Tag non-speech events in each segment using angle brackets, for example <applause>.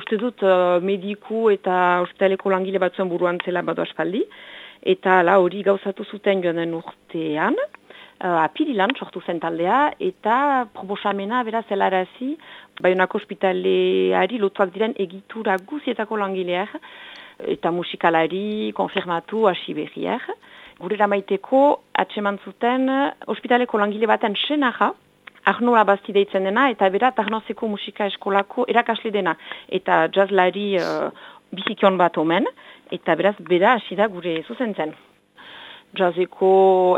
uste dut uh, mediku eta ospitaleko langile batzuen buruan zela badu aspaldi. Eta la hori gauzatu zuten joan den urtean, uh, apirilan sortu zen taldea, eta proposamena beraz helarazi Baionako ospitaleari lotuak diren egitura guzietako langileak, eta musikalari, konfirmatu, hasi behiak. Gure ramaiteko, atseman zuten, ospitaleko langile baten senaja, Arnoa basti deitzen dena, eta bera Tarnozeko musika eskolako erakasle dena. Eta jazzlari uh, bizikion bat omen, eta beraz bera hasi da gure zuzen zen. Jazzeko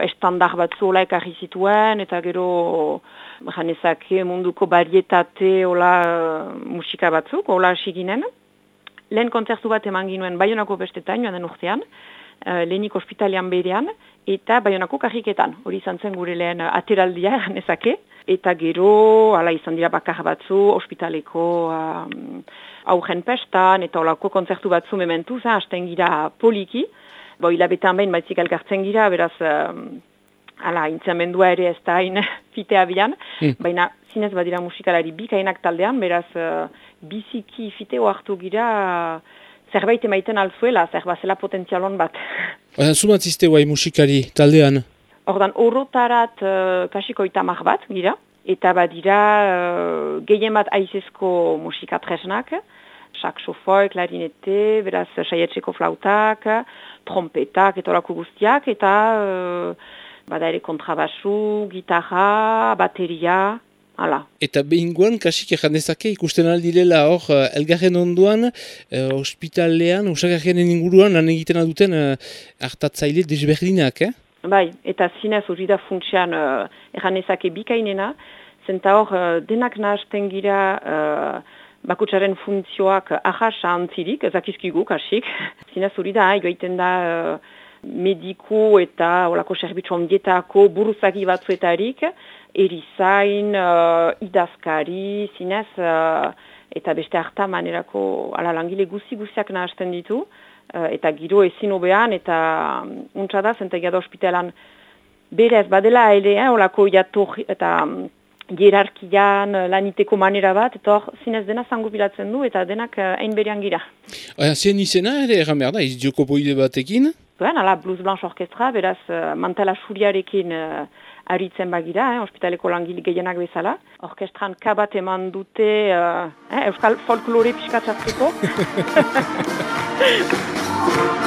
estandar bat zuola ekarri zituen, eta gero janezak munduko barietate ola uh, musika batzuk, ola hasi ginen. Lehen kontzertu bat eman ginuen Bayonako bestetan, joan den urtean, uh, lehenik ospitalian berean, eta Bayonako karriketan. Hori izan zen gure lehen ateraldia, <laughs> janezake. Eta gero, ala izan dira bakar batzu, ospitaleko um, augen pestan, eta olako kontzertu batzu mementu, za, hasten gira poliki. Bo, hilabetan behin baitzik elkartzen gira, beraz, um, ala, intzamendua ere ez da hain <laughs> fite abian, hmm. baina zinez badira musikalari bikainak taldean, beraz, uh, biziki fiteo hartu gira, zerbait emaiten alzuela, zerbazela potentzialon bat. <laughs> Baina, zumatzizte guai musikari taldean? Ordan orotarat uh, kasiko itamak bat, gira, eta badira uh, gehien bat aizezko musikatresnak, saksofoi, klarinete, beraz saietxeko flautak, trompetak, eta orako guztiak, eta uh, bada ere kontrabasu, gitarra, bateria, hala. Eta behinguan, kasik errandezake, ikusten aldilela hor, uh, elgarren onduan, uh, ospitalean, usagarren inguruan, lan egiten aduten uh, hartatzaile desberdinak, eh? Bai, eta zinez hori da funtsian uh, erranezake bikainena, zenta hor uh, denak nahazten gira uh, bakutsaren funtzioak ahasa antzirik, ezakizkigu kasik. <laughs> zinez hori da, joaiten da uh, mediku eta olako serbitzu ondietako buruzagi batzuetarik, erizain, uh, idazkari, zinez, uh, eta beste harta manerako ala langile guzi-guziak nahazten ditu. Eh, eta giro ezin obean, eta mm, untsa da, zenta gada ospitalan berez, badela ere, eh, olako jator, eta um, hierarkian eh, laniteko manera bat, eta hor, zinez dena zango bilatzen du, eta denak hain berean gira. Oia, zien izena ere, erran behar da, izioko poide batekin? Zuen, ala, Blues Blanche Orkestra, beraz, uh, mantala suriarekin uh, aritzen bagira, eh, ospitaleko langile gehienak bezala. Orkestran kabat eman dute, uh, eh, euskal folklore you. <laughs>